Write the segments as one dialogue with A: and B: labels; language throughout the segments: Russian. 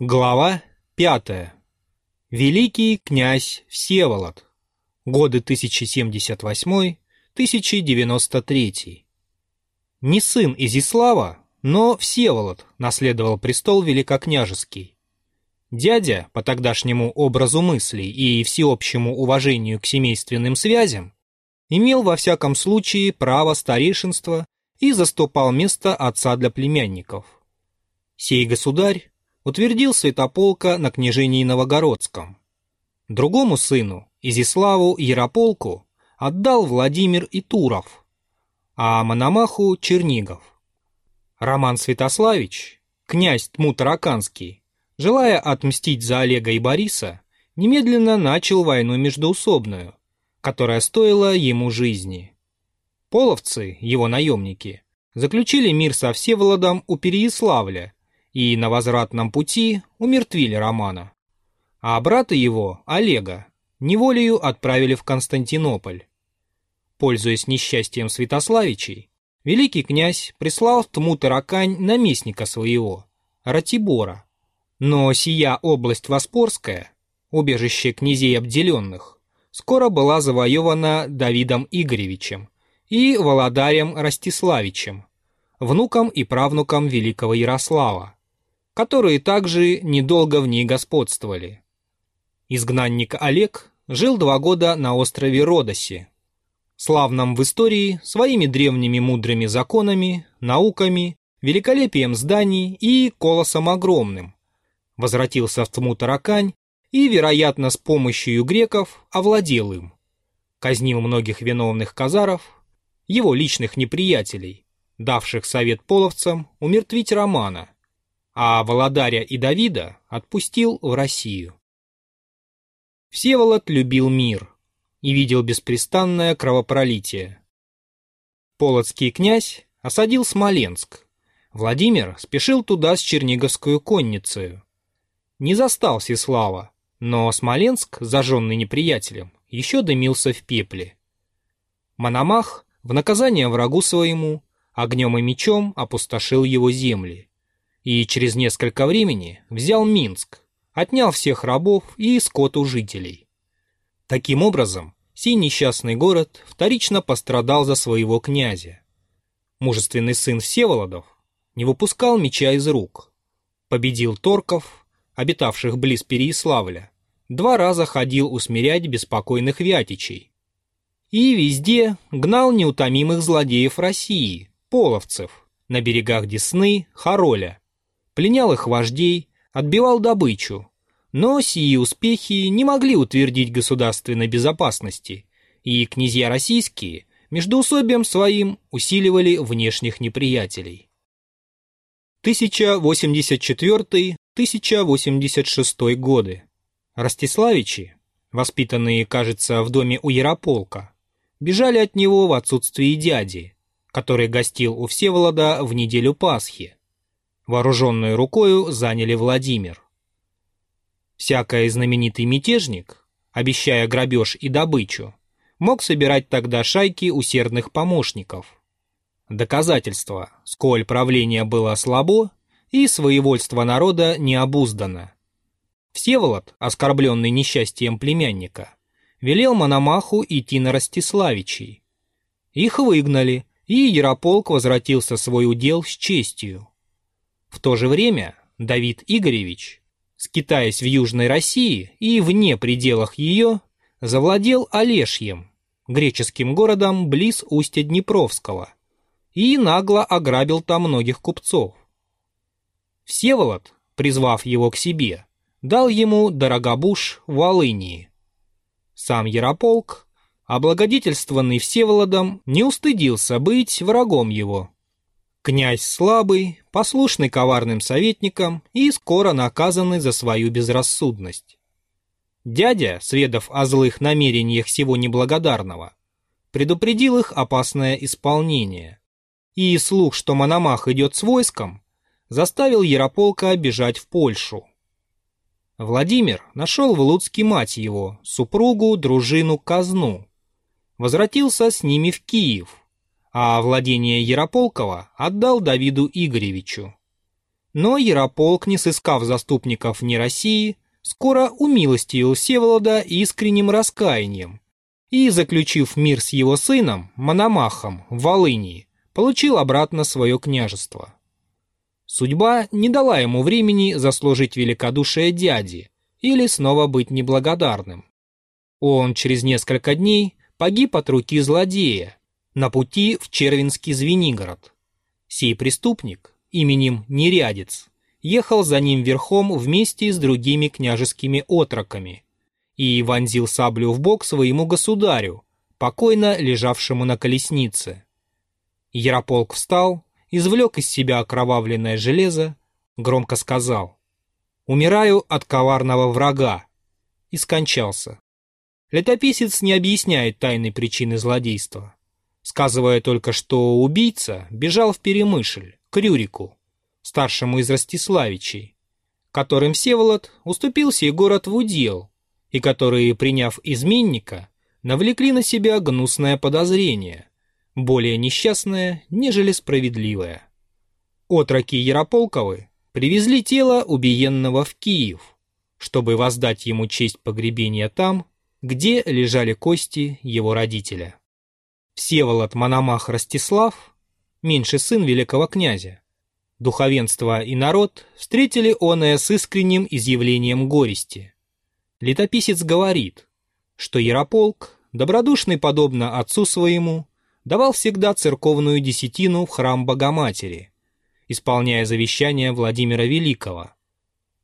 A: Глава пятая. Великий князь Всеволод. Годы 1078-1093. Не сын Изислава, но Всеволод наследовал престол великокняжеский. Дядя, по тогдашнему образу мыслей и всеобщему уважению к семейственным связям, имел во всяком случае право старейшинства и заступал место отца для племянников. Сей государь утвердил святополка на княжении Новогородском. Другому сыну, Изиславу Ярополку, отдал Владимир и Туров, а Чернигов. Роман Святославич, князь Тмутараканский, желая отмстить за Олега и Бориса, немедленно начал войну междоусобную, которая стоила ему жизни. Половцы, его наемники, заключили мир со Всеволодом у Переяславля и на возвратном пути умертвили Романа. А брата его, Олега, неволею отправили в Константинополь. Пользуясь несчастьем Святославичей, великий князь прислал в Тму-Таракань наместника своего, Ратибора. Но сия область Воспорская, убежище князей обделенных, скоро была завоевана Давидом Игоревичем и Володарем Ростиславичем, внуком и правнуком великого Ярослава, которые также недолго в ней господствовали. Изгнанник Олег жил два года на острове Родосе, славном в истории своими древними мудрыми законами, науками, великолепием зданий и колосом огромным. Возвратился в тьму таракань и, вероятно, с помощью греков овладел им. Казнил многих виновных казаров, его личных неприятелей, давших совет половцам умертвить Романа – а Володаря и Давида отпустил в Россию. Всеволод любил мир и видел беспрестанное кровопролитие. Полоцкий князь осадил Смоленск. Владимир спешил туда с Черниговскую конницей. Не застал Сеслава, но Смоленск, зажженный неприятелем, еще дымился в пепле. Мономах, в наказание врагу своему, огнем и мечом опустошил его земли и через несколько времени взял Минск, отнял всех рабов и скот у жителей. Таким образом, сей несчастный город вторично пострадал за своего князя. Мужественный сын Всеволодов не выпускал меча из рук, победил торков, обитавших близ Переяславля, два раза ходил усмирять беспокойных вятичей. И везде гнал неутомимых злодеев России, половцев, на берегах Десны, Хароля, пленял их вождей, отбивал добычу. Но сии успехи не могли утвердить государственной безопасности, и князья российские между усобием своим усиливали внешних неприятелей. 1084-1086 годы. Ростиславичи, воспитанные, кажется, в доме у Ярополка, бежали от него в отсутствие дяди, который гостил у Всеволода в неделю Пасхи вооруженную рукою заняли Владимир. Всякий знаменитый мятежник, обещая грабеж и добычу, мог собирать тогда шайки усердных помощников. Доказательство, сколь правление было слабо и своевольство народа необуздано. Всеволод, оскорбленный несчастьем племянника, велел Мономаху идти на Ростиславичей. Их выгнали, и Ярополк возвратился свой удел с честью. В то же время Давид Игоревич, скитаясь в Южной России и вне пределах ее, завладел Олешьем, греческим городом близ устья Днепровского, и нагло ограбил там многих купцов. Всеволод, призвав его к себе, дал ему дорогобуш в Волынии. Сам Ярополк, облагодетельствованный Всеволодом, не устыдился быть врагом его. Князь слабый, послушный коварным советникам и скоро наказанный за свою безрассудность. Дядя, сведав о злых намерениях всего неблагодарного, предупредил их опасное исполнение. И слух, что Мономах идет с войском, заставил Ярополка бежать в Польшу. Владимир нашел в Луцке мать его, супругу, дружину, казну. Возвратился с ними в Киев, а владение Ярополкова отдал Давиду Игоревичу. Но Ярополк, не сыскав заступников ни России, скоро умилостивил Всеволода искренним раскаянием и, заключив мир с его сыном, Мономахом, в Волынии, получил обратно свое княжество. Судьба не дала ему времени заслужить великодушие дяди или снова быть неблагодарным. Он через несколько дней погиб от руки злодея на пути в Червинский Звенигород. Сей преступник, именем Нерядец, ехал за ним верхом вместе с другими княжескими отроками и вонзил саблю в бок своему государю, покойно лежавшему на колеснице. Ярополк встал, извлек из себя окровавленное железо, громко сказал «Умираю от коварного врага» и скончался. Летописец не объясняет тайной причины злодейства, сказывая только, что убийца бежал в Перемышль, к Рюрику, старшему из Ростиславичей, которым Всеволод уступил сей город в удел, и которые, приняв изменника, навлекли на себя гнусное подозрение, более несчастное, нежели справедливое. Отроки Ярополковы привезли тело убиенного в Киев, чтобы воздать ему честь погребения там, где лежали кости его родителя. Всеволод Мономах Ростислав, меньший сын великого князя, духовенство и народ встретили оное с искренним изъявлением горести. Летописец говорит, что Ярополк, добродушный подобно отцу своему, давал всегда церковную десятину в храм Богоматери, исполняя завещание Владимира Великого.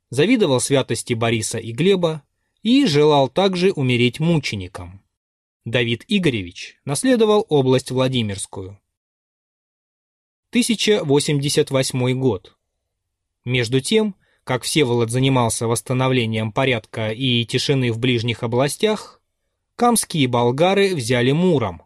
A: Завидовал святости Бориса и Глеба и желал также умереть мучеником. Давид Игоревич наследовал область Владимирскую. 1088 год. Между тем, как Всеволод занимался восстановлением порядка и тишины в ближних областях, камские болгары взяли Муром.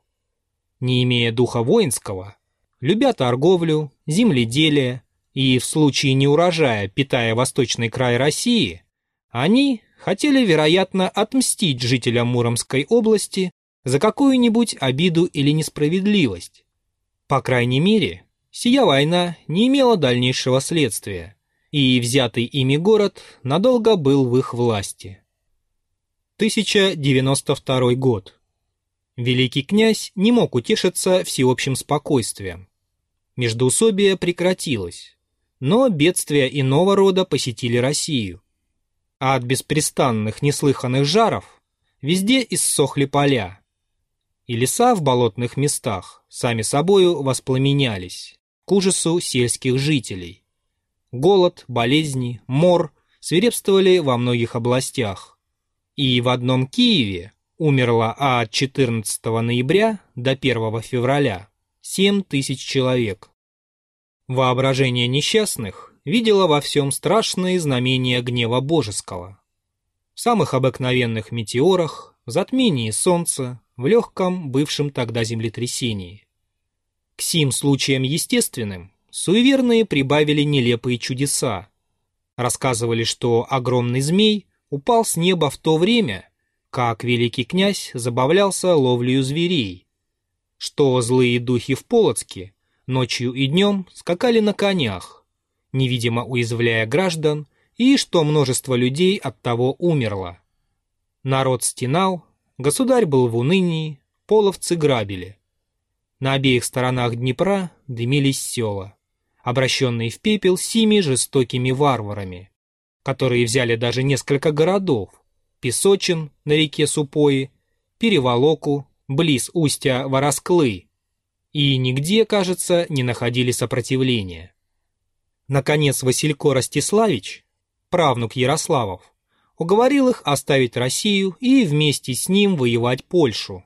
A: Не имея духа воинского, любя торговлю, земледелие и в случае неурожая питая восточный край России, они, хотели, вероятно, отмстить жителям Муромской области за какую-нибудь обиду или несправедливость. По крайней мере, сия война не имела дальнейшего следствия, и взятый ими город надолго был в их власти. 1092 год. Великий князь не мог утешиться всеобщим спокойствием. Междоусобие прекратилось, но бедствия иного рода посетили Россию а от беспрестанных неслыханных жаров везде иссохли поля, и леса в болотных местах сами собою воспламенялись к ужасу сельских жителей. Голод, болезни, мор свирепствовали во многих областях, и в одном Киеве умерло от 14 ноября до 1 февраля 7 тысяч человек. Воображение несчастных видела во всем страшные знамения гнева божеского. В самых обыкновенных метеорах, в затмении солнца, в легком, бывшем тогда землетрясении. К сим случаям естественным суеверные прибавили нелепые чудеса. Рассказывали, что огромный змей упал с неба в то время, как великий князь забавлялся ловлею зверей, что злые духи в Полоцке ночью и днем скакали на конях, невидимо уязвляя граждан, и что множество людей от того умерло. Народ стенал, государь был в унынии, половцы грабили. На обеих сторонах Днепра дымились села, обращенные в пепел сими жестокими варварами, которые взяли даже несколько городов, Песочин на реке Супои, Переволоку, близ устья Воросклы, и нигде, кажется, не находили сопротивления. Наконец Василько Ростиславич, правнук Ярославов, уговорил их оставить Россию и вместе с ним воевать Польшу,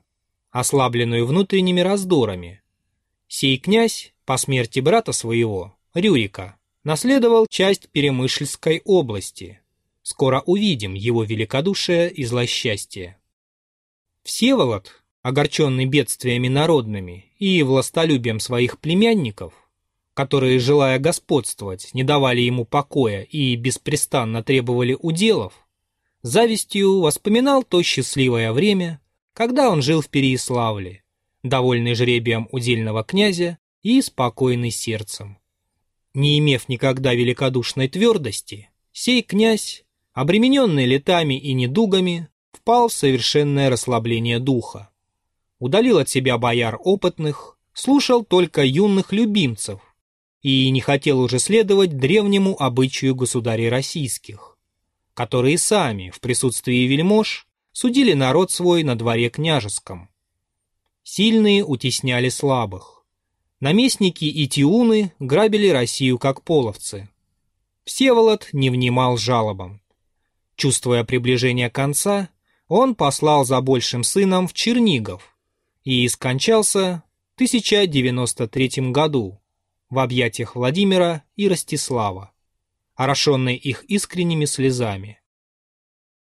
A: ослабленную внутренними раздорами. Сей князь, по смерти брата своего, Рюрика, наследовал часть Перемышльской области. Скоро увидим его великодушие и злосчастье. Всеволод, огорченный бедствиями народными и властолюбием своих племянников, которые, желая господствовать, не давали ему покоя и беспрестанно требовали уделов, завистью воспоминал то счастливое время, когда он жил в Переяславле, довольный жребием удельного князя и спокойный сердцем. Не имев никогда великодушной твердости, сей князь, обремененный летами и недугами, впал в совершенное расслабление духа. Удалил от себя бояр опытных, слушал только юных любимцев и не хотел уже следовать древнему обычаю государей российских, которые сами в присутствии вельмож судили народ свой на дворе княжеском. Сильные утесняли слабых. Наместники и тиуны грабили Россию как половцы. Всеволод не внимал жалобам. Чувствуя приближение конца, он послал за большим сыном в Чернигов и скончался в 1093 году в объятиях Владимира и Ростислава, орошенный их искренними слезами.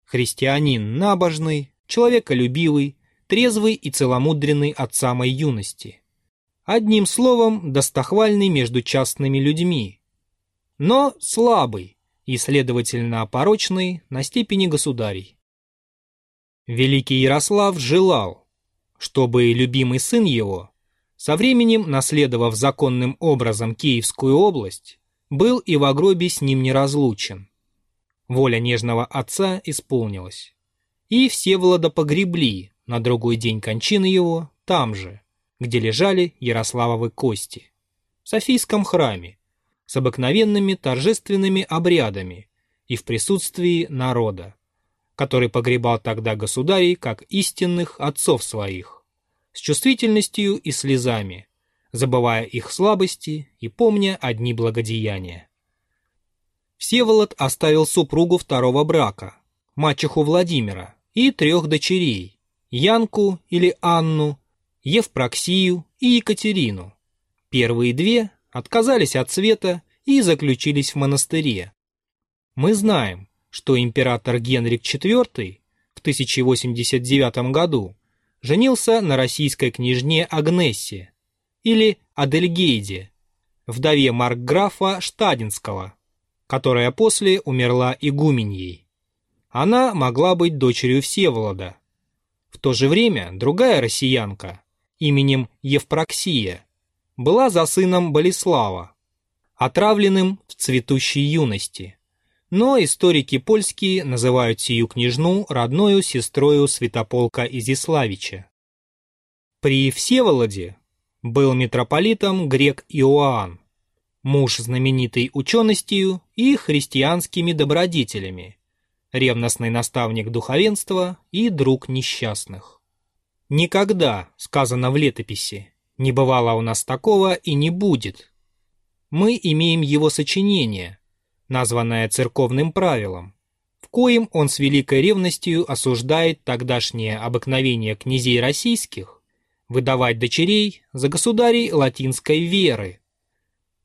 A: Христианин набожный, человеколюбивый, трезвый и целомудренный от самой юности. Одним словом, достохвальный между частными людьми, но слабый и, следовательно, опорочный на степени государей. Великий Ярослав желал, чтобы любимый сын его, со временем наследовав законным образом Киевскую область, был и в гробе с ним неразлучен. Воля нежного отца исполнилась. И Всеволода погребли на другой день кончины его там же, где лежали Ярославовы кости, в Софийском храме, с обыкновенными торжественными обрядами и в присутствии народа который погребал тогда государей как истинных отцов своих, с чувствительностью и слезами, забывая их слабости и помня одни благодеяния. Всеволод оставил супругу второго брака, мачеху Владимира, и трех дочерей, Янку или Анну, Евпроксию и Екатерину. Первые две отказались от света и заключились в монастыре. Мы знаем, что император Генрих IV в 1089 году женился на российской княжне Агнессе или Адельгейде, вдове маркграфа Штадинского, которая после умерла игуменьей. Она могла быть дочерью Всеволода. В то же время другая россиянка именем Евпроксия была за сыном Болеслава, отравленным в цветущей юности но историки польские называют сию княжну родною сестрою святополка Изиславича. При Всеволоде был митрополитом грек Иоанн, муж знаменитый ученостью и христианскими добродетелями, ревностный наставник духовенства и друг несчастных. Никогда, сказано в летописи, не бывало у нас такого и не будет. Мы имеем его сочинение – названное церковным правилом, в коем он с великой ревностью осуждает тогдашнее обыкновение князей российских выдавать дочерей за государей латинской веры,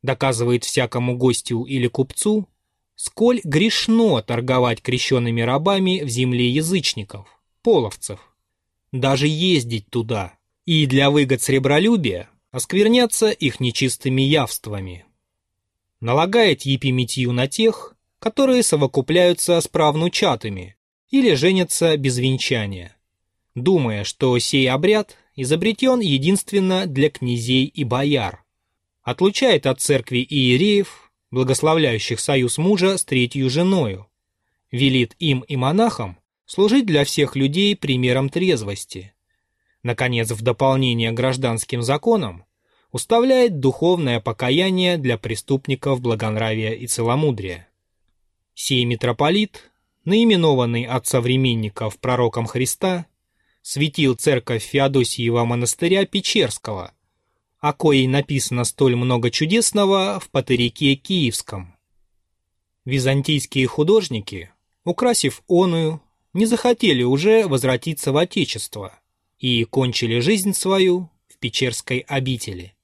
A: доказывает всякому гостю или купцу, сколь грешно торговать крещенными рабами в земле язычников, половцев, даже ездить туда и для выгод сребролюбия оскверняться их нечистыми явствами. Налагает епиметию на тех, которые совокупляются с правнучатыми или женятся без венчания, думая, что сей обряд изобретен единственно для князей и бояр, отлучает от церкви иереев, благословляющих союз мужа с третью женою, велит им и монахам служить для всех людей примером трезвости. Наконец, в дополнение к гражданским законам, уставляет духовное покаяние для преступников благонравия и целомудрия. Сей митрополит, наименованный от современников пророком Христа, светил церковь Феодосиева монастыря Печерского, о коей написано столь много чудесного в Патерике Киевском. Византийские художники, украсив оную, не захотели уже возвратиться в Отечество и кончили жизнь свою в Печерской обители.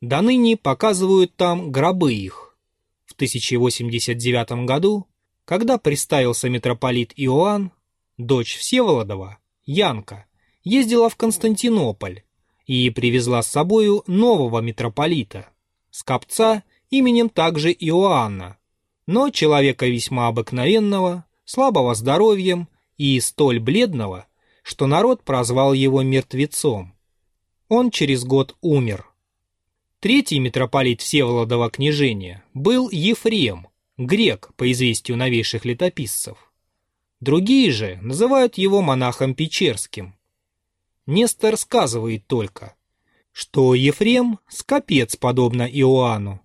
A: До ныне показывают там гробы их. В 1089 году, когда приставился митрополит Иоанн, дочь Всеволодова, Янка, ездила в Константинополь и привезла с собою нового митрополита, скопца именем также Иоанна, но человека весьма обыкновенного, слабого здоровьем и столь бледного, что народ прозвал его мертвецом. Он через год умер. Третий митрополит Всеволодова княжения был Ефрем, грек, по известию новейших летописцев. Другие же называют его монахом Печерским. Нестор сказывает только, что Ефрем – скопец, подобно Иоанну,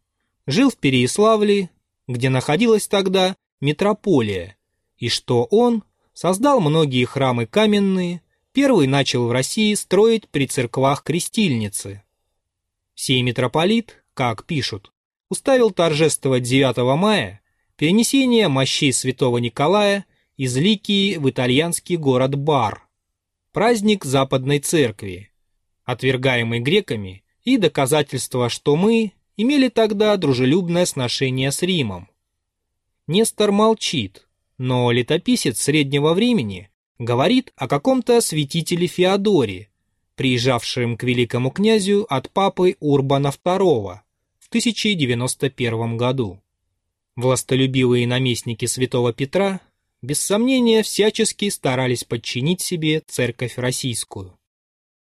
A: жил в Переяславле, где находилась тогда метрополия, и что он создал многие храмы каменные, первый начал в России строить при церквах крестильницы. Сей митрополит, как пишут, уставил торжествовать 9 мая перенесение мощей святого Николая из Ликии в итальянский город Бар, праздник Западной Церкви, отвергаемый греками и доказательство, что мы имели тогда дружелюбное сношение с Римом. Нестор молчит, но летописец среднего времени говорит о каком-то святителе Феодоре, приезжавшем к великому князю от папы Урбана II в 1091 году. Властолюбивые наместники святого Петра без сомнения всячески старались подчинить себе церковь российскую.